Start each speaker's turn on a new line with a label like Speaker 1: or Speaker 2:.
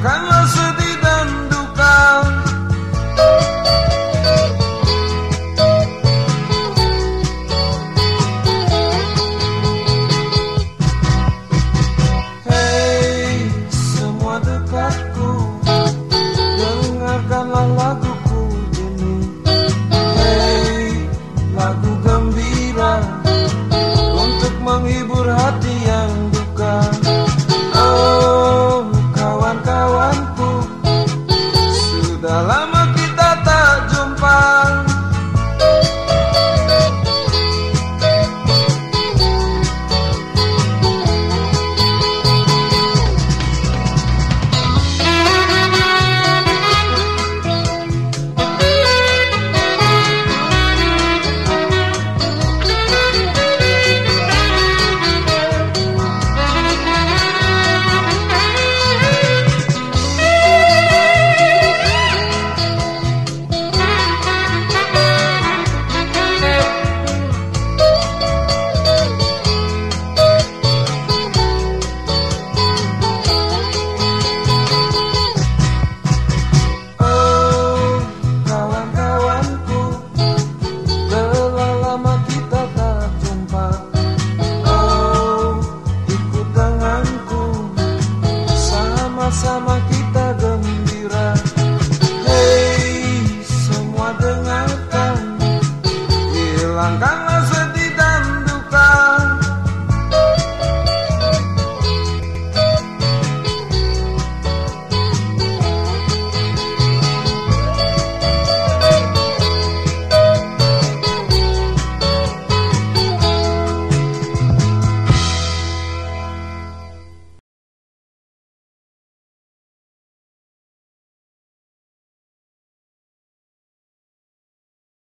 Speaker 1: Come on.